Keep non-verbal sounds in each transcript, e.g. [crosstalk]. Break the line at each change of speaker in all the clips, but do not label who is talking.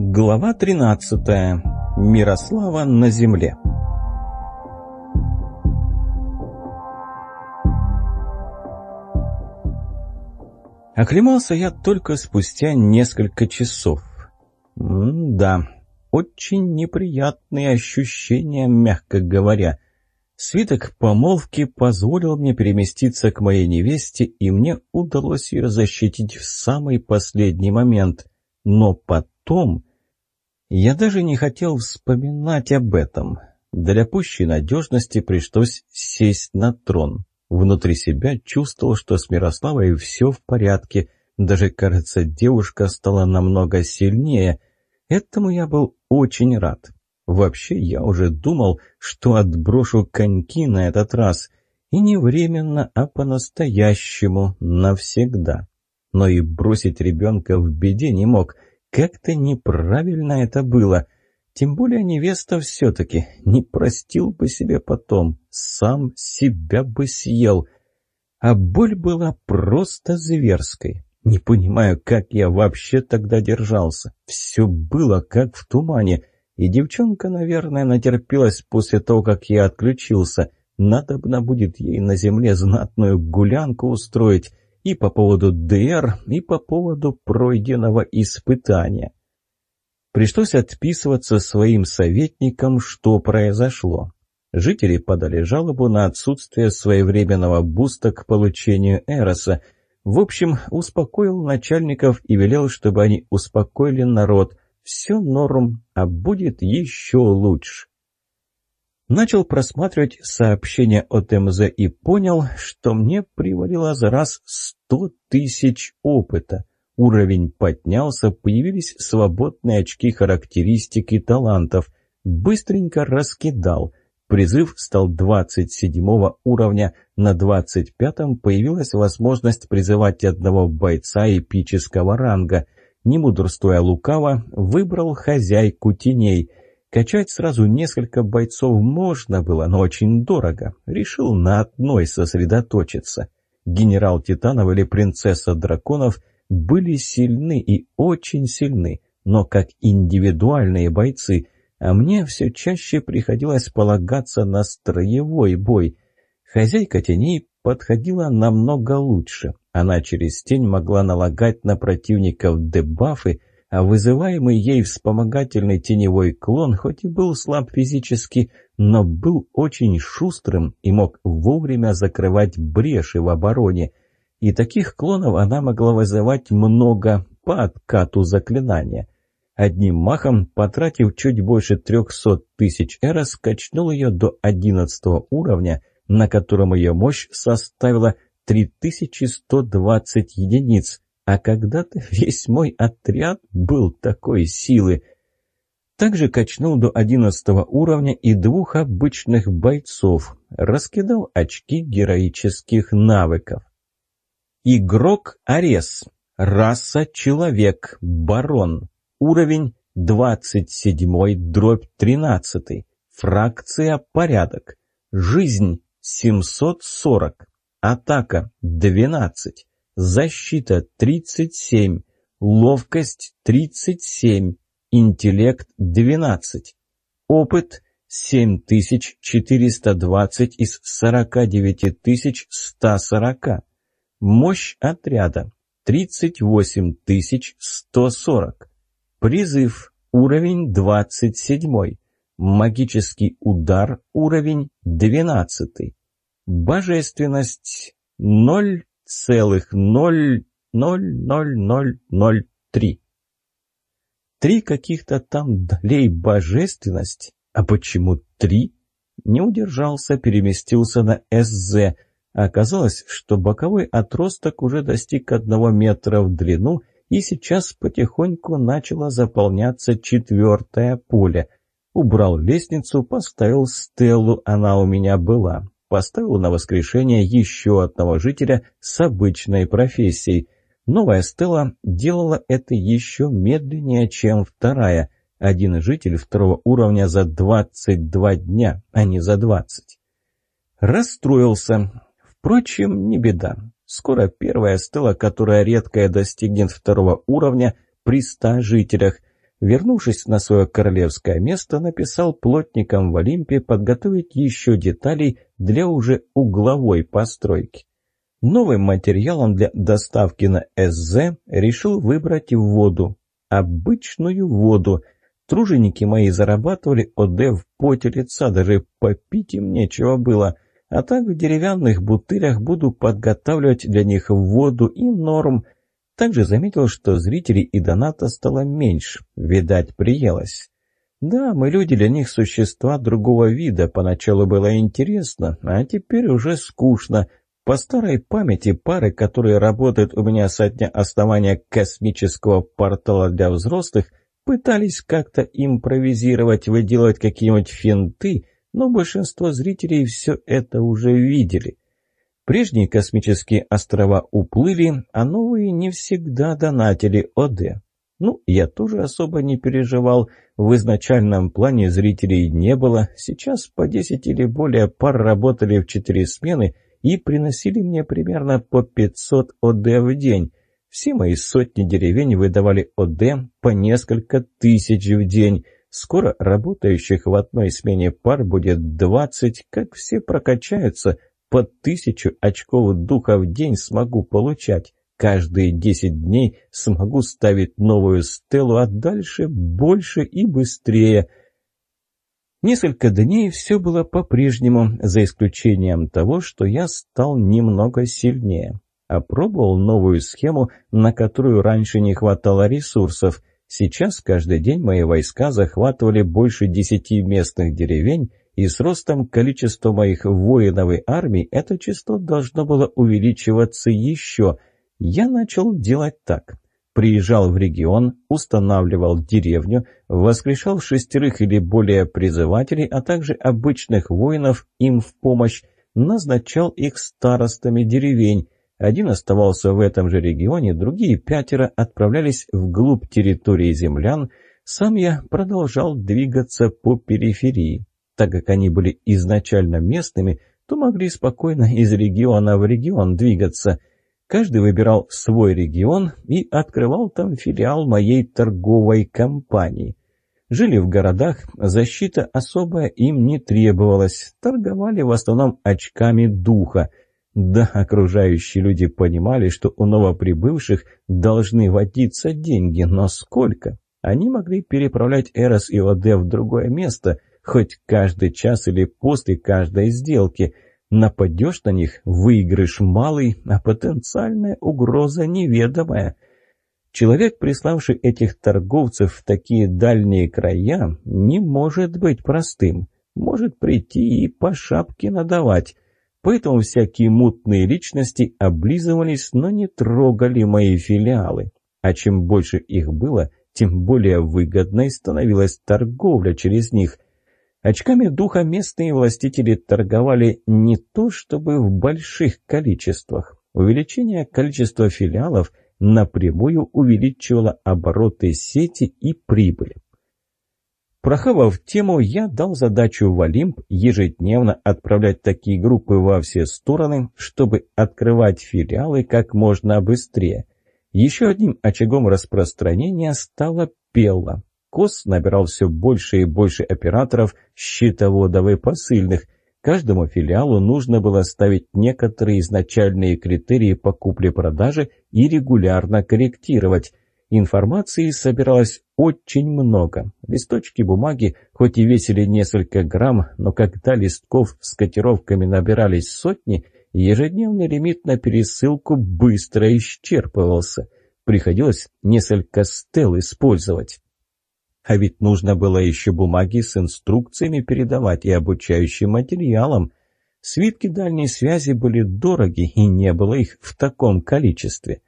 Глава 13. Мирослава на земле. Оклемался я только спустя несколько часов. М-да, очень неприятные ощущения, мягко говоря. Свиток помолвки позволил мне переместиться к моей невесте, и мне удалось ее защитить в самый последний момент. Но потом... Я даже не хотел вспоминать об этом. Для пущей надежности пришлось сесть на трон. Внутри себя чувствовал, что с Мирославой все в порядке. Даже, кажется, девушка стала намного сильнее. Этому я был очень рад. Вообще, я уже думал, что отброшу коньки на этот раз. И не временно, а по-настоящему, навсегда. Но и бросить ребенка в беде не мог. Как-то неправильно это было — тем более невеста все-таки не простил бы себе потом, сам себя бы съел. А боль была просто зверской. Не понимаю, как я вообще тогда держался. Все было как в тумане. И девчонка, наверное, натерпелась после того, как я отключился. Надобно будет ей на земле знатную гулянку устроить и по поводу ДР, и по поводу пройденного испытания. Пришлось отписываться своим советникам, что произошло. Жители подали жалобу на отсутствие своевременного буста к получению Эроса. В общем, успокоил начальников и велел, чтобы они успокоили народ. Все норм, а будет еще лучше. Начал просматривать сообщения от МЗ и понял, что мне привалило за раз сто тысяч опыта. Уровень поднялся, появились свободные очки характеристик и талантов. Быстренько раскидал. Призыв стал 27 уровня, на 25-м появилась возможность призывать одного бойца эпического ранга. Не мудрствуя лукаво, выбрал хозяйку теней. Качать сразу несколько бойцов можно было, но очень дорого. Решил на одной сосредоточиться. Генерал Титанов или принцесса драконов – были сильны и очень сильны, но как индивидуальные бойцы, а мне все чаще приходилось полагаться на строевой бой. Хозяйка теней подходила намного лучше. Она через тень могла налагать на противников дебафы, а вызываемый ей вспомогательный теневой клон хоть и был слаб физически, но был очень шустрым и мог вовремя закрывать бреши в обороне – и таких клонов она могла вызывать много по откату заклинания. Одним махом, потратив чуть больше 300 тысяч эра, скачнул ее до 11 уровня, на котором ее мощь составила 3120 единиц, а когда-то [laughs] весь мой отряд был такой силы. Также качнул до 11 уровня и двух обычных бойцов, раскидал очки героических навыков. Игрок Арес. Раса Человек. Барон. Уровень 27 дробь 13. Фракция Порядок. Жизнь 740. Атака 12. Защита 37. Ловкость 37. Интеллект 12. Опыт 7420 из 49140. Мощь отряда 38 140. Призыв уровень 27. Магический удар уровень 12. Божественность 0,00003. Три каких-то там долей божественность. А почему три? Не удержался, переместился на СЗ – Оказалось, что боковой отросток уже достиг одного метра в длину, и сейчас потихоньку начало заполняться четвертое поле. Убрал лестницу, поставил стелу, она у меня была. Поставил на воскрешение еще одного жителя с обычной профессией. Новая стела делала это еще медленнее, чем вторая. Один житель второго уровня за 22 дня, а не за 20. Расстроился. Впрочем, не беда. Скоро первая стела, которая редкая достигнет второго уровня при ста жителях. Вернувшись на свое королевское место, написал плотникам в Олимпе подготовить еще деталей для уже угловой постройки. Новым материалом для доставки на СЗ решил выбрать воду. Обычную воду. Труженики мои зарабатывали ОД в поте лица, даже попить им нечего было. А так в деревянных бутылях буду подготавливать для них воду и норм – также заметил, что зрителей и доната стало меньше. Видать, приелось. Да, мы люди для них существа другого вида. Поначалу было интересно, а теперь уже скучно. По старой памяти пары, которые работают у меня со дня основания космического портала для взрослых, пытались как-то импровизировать, выделывать какие-нибудь финты, но большинство зрителей все это уже видели. Прежние космические острова уплыли, а новые не всегда донатили ОД. Ну, я тоже особо не переживал. В изначальном плане зрителей не было. Сейчас по 10 или более пар работали в 4 смены и приносили мне примерно по 500 ОД в день. Все мои сотни деревень выдавали ОД по несколько тысяч в день. Скоро работающих в одной смене пар будет 20, как все прокачаются – по тысячу очков духа в день смогу получать. Каждые десять дней смогу ставить новую стелу, а дальше больше и быстрее. Несколько дней все было по-прежнему, за исключением того, что я стал немного сильнее. Опробовал новую схему, на которую раньше не хватало ресурсов. Сейчас каждый день мои войска захватывали больше десяти местных деревень, и с ростом количества моих воиновой армии это число должно было увеличиваться еще. Я начал делать так. Приезжал в регион, устанавливал деревню, воскрешал шестерых или более призывателей, а также обычных воинов им в помощь, назначал их старостами деревень. Один оставался в этом же регионе, другие пятеро отправлялись вглубь территории землян, сам я продолжал двигаться по периферии. Так как они были изначально местными, то могли спокойно из региона в регион двигаться. Каждый выбирал свой регион и открывал там филиал моей торговой компании. Жили в городах, защита особая им не требовалась, торговали в основном очками духа. Да, окружающие люди понимали, что у новоприбывших должны водиться деньги, но сколько? Они могли переправлять Эрос и ОД в другое место, хоть каждый час или после каждой сделки. Нападешь на них, выигрыш малый, а потенциальная угроза неведомая. Человек, приславший этих торговцев в такие дальние края, не может быть простым. Может прийти и по шапке надавать. Поэтому всякие мутные личности облизывались, но не трогали мои филиалы. А чем больше их было, тем более выгодной становилась торговля через них – Очками духа местные властители торговали не то чтобы в больших количествах. Увеличение количества филиалов напрямую увеличивало обороты сети и прибыль. Прохавав тему, я дал задачу в Олимп ежедневно отправлять такие группы во все стороны, чтобы открывать филиалы как можно быстрее. Еще одним очагом распространения стала Пелла. КОС набирал все больше и больше операторов, счетоводов и посыльных. Каждому филиалу нужно было ставить некоторые изначальные критерии по купле-продаже и регулярно корректировать. Информации собиралось очень много. Листочки бумаги, хоть и весили несколько грамм, но когда листков с котировками набирались сотни, ежедневный лимит на пересылку быстро исчерпывался. Приходилось несколько стел использовать. А ведь нужно было еще бумаги с инструкциями передавать и обучающим материалом. Свитки дальней связи были дороги, и не было их в таком количестве.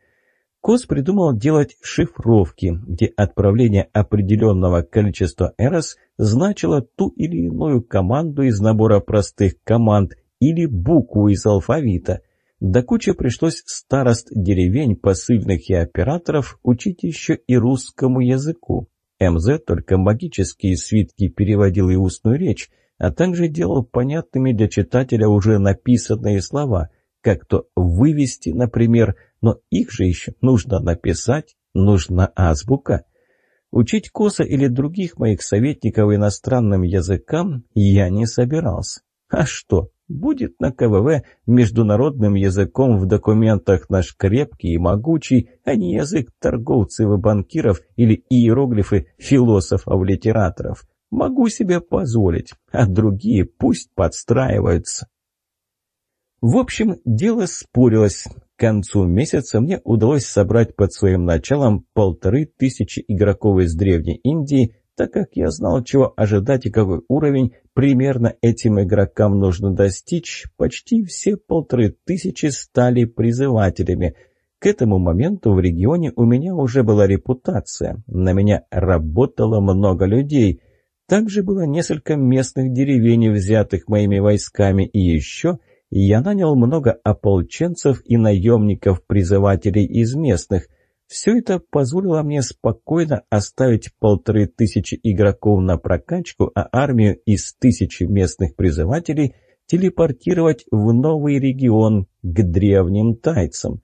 Кос придумал делать шифровки, где отправление определенного количества эрос значило ту или иную команду из набора простых команд или букву из алфавита. До кучи пришлось старост деревень, посыльных и операторов учить еще и русскому языку. МЗ только магические свитки переводил и устную речь, а также делал понятными для читателя уже написанные слова, как то «вывести», например, но их же еще нужно написать, нужна азбука. Учить Коса или других моих советников иностранным языкам я не собирался. А что, будет на КВВ международным языком в документах наш крепкий и могучий, а не язык торговцев и банкиров или иероглифы философов-литераторов. Могу себе позволить, а другие пусть подстраиваются. В общем, дело спорилось. К концу месяца мне удалось собрать под своим началом полторы тысячи игроков из Древней Индии, так как я знал, чего ожидать и какой уровень примерно этим игрокам нужно достичь, почти все полторы тысячи стали призывателями. К этому моменту в регионе у меня уже была репутация, на меня работало много людей. Также было несколько местных деревень, взятых моими войсками, и еще – я нанял много ополченцев и наемников-призывателей из местных. Все это позволило мне спокойно оставить полторы тысячи игроков на прокачку, а армию из тысячи местных призывателей телепортировать в новый регион, к древним тайцам.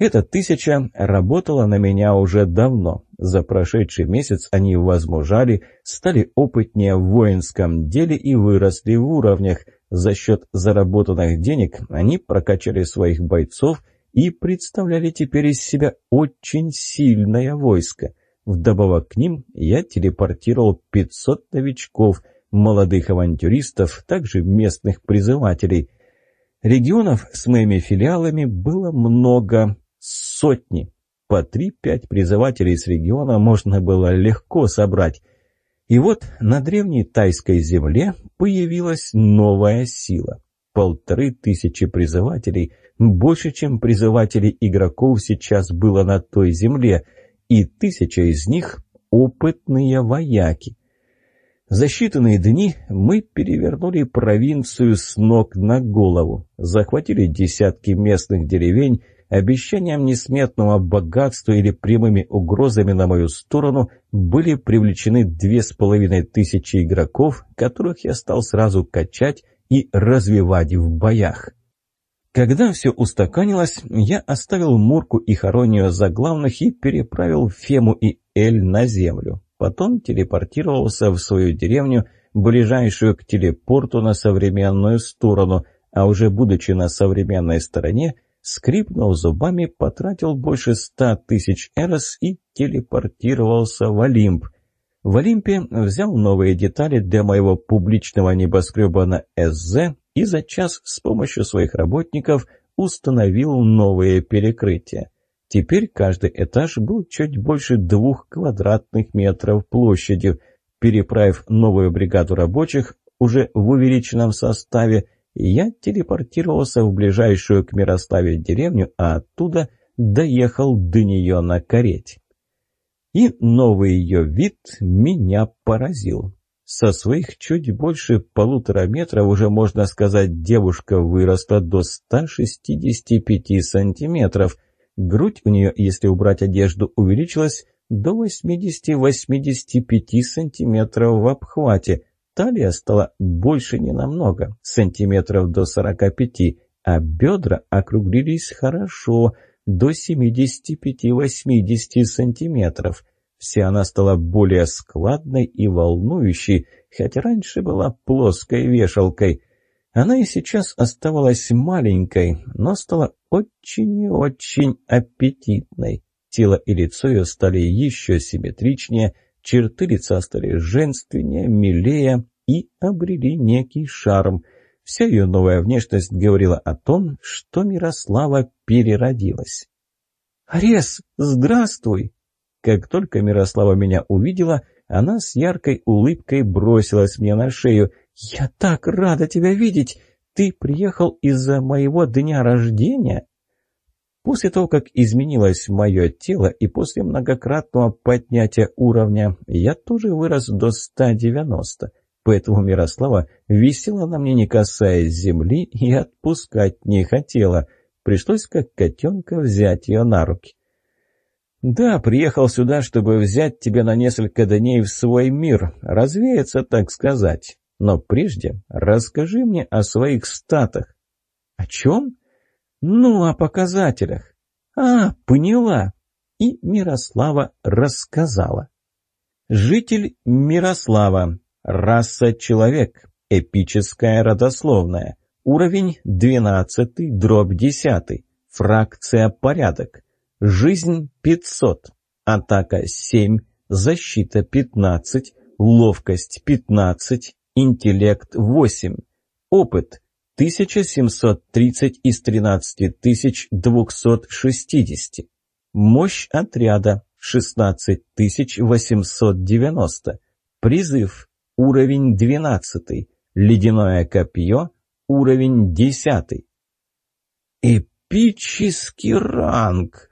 Эта тысяча работала на меня уже давно. За прошедший месяц они возмужали, стали опытнее в воинском деле и выросли в уровнях – за счет заработанных денег они прокачали своих бойцов и представляли теперь из себя очень сильное войско. Вдобавок к ним я телепортировал 500 новичков, молодых авантюристов, также местных призывателей. Регионов с моими филиалами было много, сотни. По 3-5 призывателей с региона можно было легко собрать. И вот на древней тайской земле появилась новая сила. Полторы тысячи призывателей, больше, чем призывателей игроков сейчас было на той земле, и тысяча из них — опытные вояки. За считанные дни мы перевернули провинцию с ног на голову, захватили десятки местных деревень, Обещанием несметного богатства или прямыми угрозами на мою сторону были привлечены две с половиной тысячи игроков, которых я стал сразу качать и развивать в боях. Когда все устаканилось, я оставил Мурку и Харонию за главных и переправил Фему и Эль на землю. Потом телепортировался в свою деревню, ближайшую к телепорту на современную сторону, а уже будучи на современной стороне, скрипнув зубами, потратил больше ста тысяч эрос и телепортировался в Олимп. В Олимпе взял новые детали для моего публичного небоскреба на СЗ и за час с помощью своих работников установил новые перекрытия. Теперь каждый этаж был чуть больше двух квадратных метров площадью. Переправив новую бригаду рабочих, уже в увеличенном составе, я телепортировался в ближайшую к Мирославе деревню, а оттуда доехал до нее на карете. И новый ее вид меня поразил. Со своих чуть больше полутора метров уже, можно сказать, девушка выросла до 165 сантиметров. Грудь у нее, если убрать одежду, увеличилась до 80-85 сантиметров в обхвате – Талия стала больше не намного, сантиметров до 45, а бедра округлились хорошо, до 75-80 сантиметров. Вся она стала более складной и волнующей, хотя раньше была плоской вешалкой. Она и сейчас оставалась маленькой, но стала очень и очень аппетитной. Тело и лицо ее стали еще симметричнее, черты лица стали женственнее, милее, и обрели некий шарм. Вся ее новая внешность говорила о том, что Мирослава переродилась. «Арес, здравствуй!» Как только Мирослава меня увидела, она с яркой улыбкой бросилась мне на шею. «Я так рада тебя видеть! Ты приехал из-за моего дня рождения?» После того, как изменилось мое тело и после многократного поднятия уровня, я тоже вырос до 190 поэтому Мирослава висела на мне, не касаясь земли, и отпускать не хотела. Пришлось, как котенка, взять ее на руки. «Да, приехал сюда, чтобы взять тебя на несколько дней в свой мир, развеяться, так сказать. Но прежде расскажи мне о своих статах». «О чем?» «Ну, о показателях». «А, поняла». И Мирослава рассказала. Житель Мирослава. Раса человек. Эпическая родословная. Уровень 12, дробь 10. Фракция порядок. Жизнь 500. Атака 7. Защита 15. Ловкость 15. Интеллект 8. Опыт 1730 из 13260. Мощь отряда 16890. Призыв уровень 12. Ледяное копье уровень 10. Эпический ранг.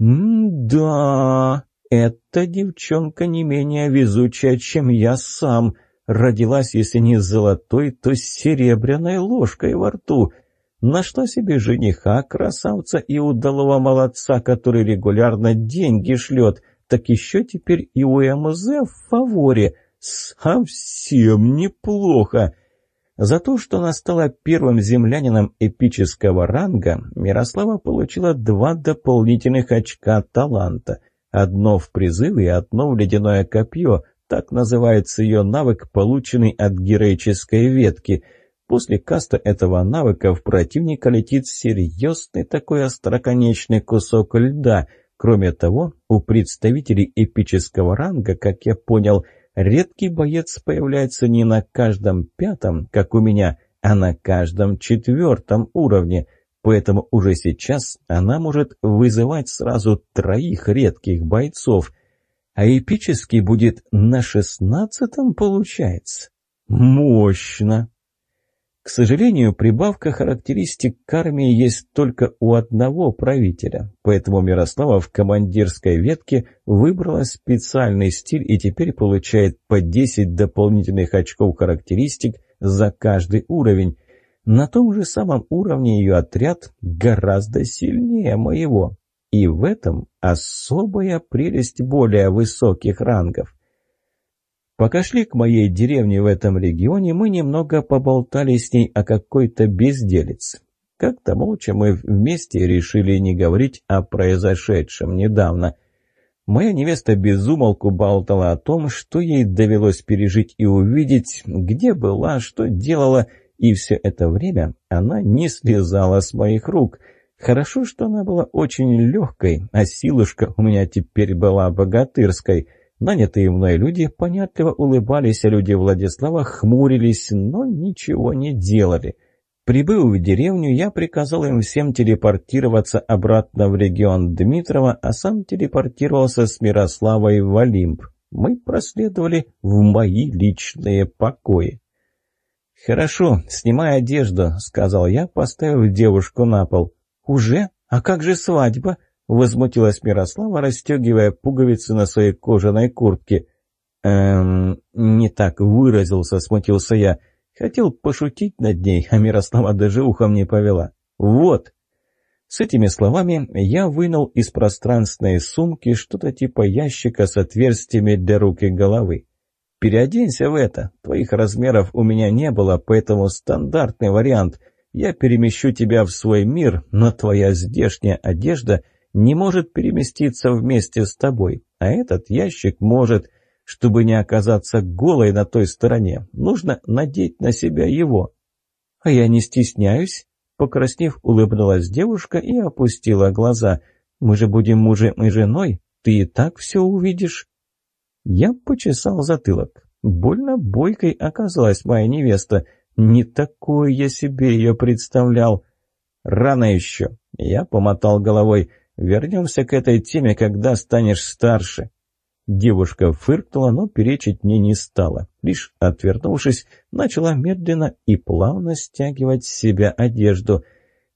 М-да, эта девчонка не менее везучая, чем я сам. Родилась, если не с золотой, то с серебряной ложкой во рту. Нашла себе жениха, красавца и удалого молодца, который регулярно деньги шлет. Так еще теперь и у МЗ в фаворе. Совсем неплохо. За то, что она стала первым землянином эпического ранга, Мирослава получила два дополнительных очка таланта. Одно в призыв и одно в ледяное копье – так называется ее навык, полученный от героической ветки. После каста этого навыка в противника летит серьезный такой остроконечный кусок льда. Кроме того, у представителей эпического ранга, как я понял, редкий боец появляется не на каждом пятом, как у меня, а на каждом четвертом уровне. Поэтому уже сейчас она может вызывать сразу троих редких бойцов – а эпический будет на шестнадцатом, получается? Мощно! К сожалению, прибавка характеристик к армии есть только у одного правителя, поэтому Мирослава в командирской ветке выбрала специальный стиль и теперь получает по 10 дополнительных очков характеристик за каждый уровень. На том же самом уровне ее отряд гораздо сильнее моего. И в этом особая прелесть более высоких рангов. Пока шли к моей деревне в этом регионе, мы немного поболтали с ней о какой-то безделице. Как-то молча мы вместе решили не говорить о произошедшем недавно. Моя невеста безумолку болтала о том, что ей довелось пережить и увидеть, где была, что делала, и все это время она не слезала с моих рук — Хорошо, что она была очень легкой, а силушка у меня теперь была богатырской. Нанятые мной люди понятливо улыбались, а люди Владислава хмурились, но ничего не делали. Прибыв в деревню, я приказал им всем телепортироваться обратно в регион Дмитрова, а сам телепортировался с Мирославой в Олимп. Мы проследовали в мои личные покои. «Хорошо, снимай одежду», — сказал я, поставив девушку на пол. «Уже? А как же свадьба?» — возмутилась Мирослава, расстегивая пуговицы на своей кожаной куртке. «Эм, не так выразился», — смутился я. Хотел пошутить над ней, а Мирослава даже ухом не повела. «Вот!» С этими словами я вынул из пространственной сумки что-то типа ящика с отверстиями для рук и головы. «Переоденься в это. Твоих размеров у меня не было, поэтому стандартный вариант — я перемещу тебя в свой мир, но твоя здешняя одежда не может переместиться вместе с тобой, а этот ящик может. Чтобы не оказаться голой на той стороне, нужно надеть на себя его. А я не стесняюсь, покраснев, улыбнулась девушка и опустила глаза. Мы же будем мужем и женой, ты и так все увидишь. Я почесал затылок. Больно бойкой оказалась моя невеста — не такой я себе ее представлял. Рано еще. Я помотал головой. Вернемся к этой теме, когда станешь старше. Девушка фыркнула, но перечить мне не стала. Лишь отвернувшись, начала медленно и плавно стягивать с себя одежду.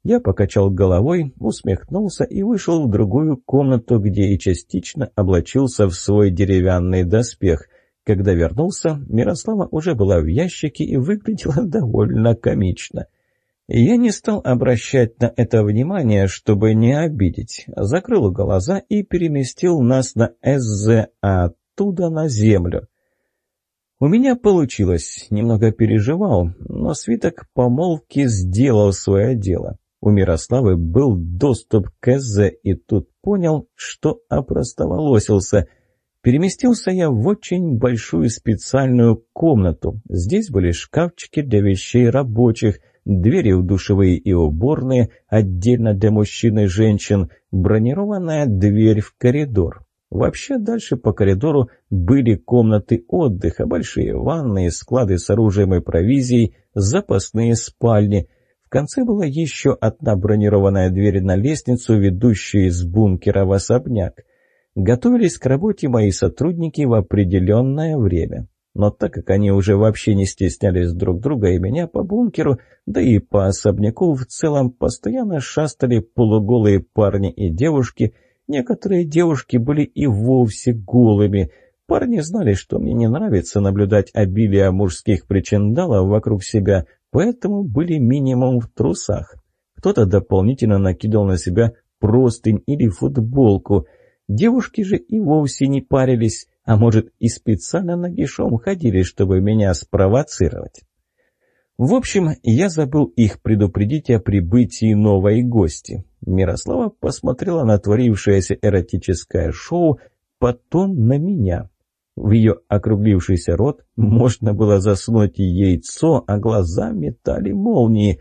Я покачал головой, усмехнулся и вышел в другую комнату, где и частично облачился в свой деревянный доспех — когда вернулся, Мирослава уже была в ящике и выглядела [laughs] довольно комично. Я не стал обращать на это внимание, чтобы не обидеть. Закрыл глаза и переместил нас на СЗ, а оттуда на землю. У меня получилось, немного переживал, но свиток помолвки сделал свое дело. У Мирославы был доступ к СЗ, и тут понял, что опростоволосился — Переместился я в очень большую специальную комнату. Здесь были шкафчики для вещей рабочих, двери в душевые и уборные, отдельно для мужчин и женщин, бронированная дверь в коридор. Вообще дальше по коридору были комнаты отдыха, большие ванные, склады с оружием и провизией, запасные спальни. В конце была еще одна бронированная дверь на лестницу, ведущую из бункера в особняк. Готовились к работе мои сотрудники в определенное время. Но так как они уже вообще не стеснялись друг друга и меня по бункеру, да и по особняку в целом постоянно шастали полуголые парни и девушки – Некоторые девушки были и вовсе голыми. Парни знали, что мне не нравится наблюдать обилие мужских причиндалов вокруг себя, поэтому были минимум в трусах. Кто-то дополнительно накидал на себя простынь или футболку. Девушки же и вовсе не парились, а может и специально нагишом ходили, чтобы меня спровоцировать. В общем, я забыл их предупредить о прибытии новой гости. Мирослава посмотрела на творившееся эротическое шоу, потом на меня. В ее округлившийся рот можно было засунуть яйцо, а глаза метали молнии.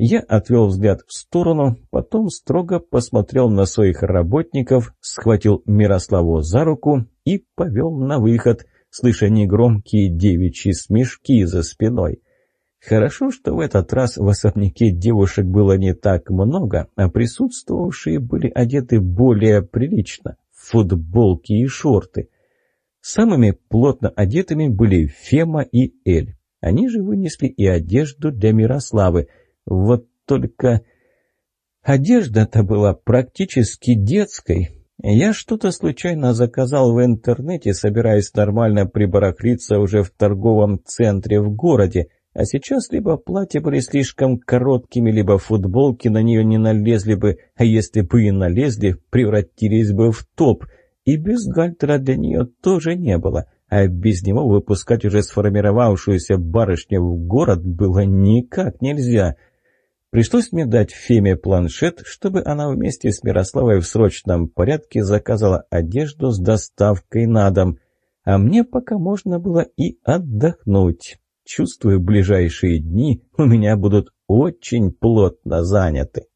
Я отвел взгляд в сторону, потом строго посмотрел на своих работников, схватил Мирославу за руку и повел на выход, слыша негромкие девичьи смешки за спиной. Хорошо, что в этот раз в особняке девушек было не так много, а присутствовавшие были одеты более прилично – футболки и шорты. Самыми плотно одетыми были Фема и Эль. Они же вынесли и одежду для Мирославы. Вот только одежда-то была практически детской. Я что-то случайно заказал в интернете, собираясь нормально прибарахлиться уже в торговом центре в городе – а сейчас либо платья были слишком короткими, либо футболки на нее не налезли бы, а если бы и налезли, превратились бы в топ. И без гальтера для нее тоже не было, а без него выпускать уже сформировавшуюся барышню в город было никак нельзя. Пришлось мне дать Феме планшет, чтобы она вместе с Мирославой в срочном порядке заказала одежду с доставкой на дом. А мне пока можно было и отдохнуть. Чувствую, ближайшие дни у меня будут очень плотно заняты.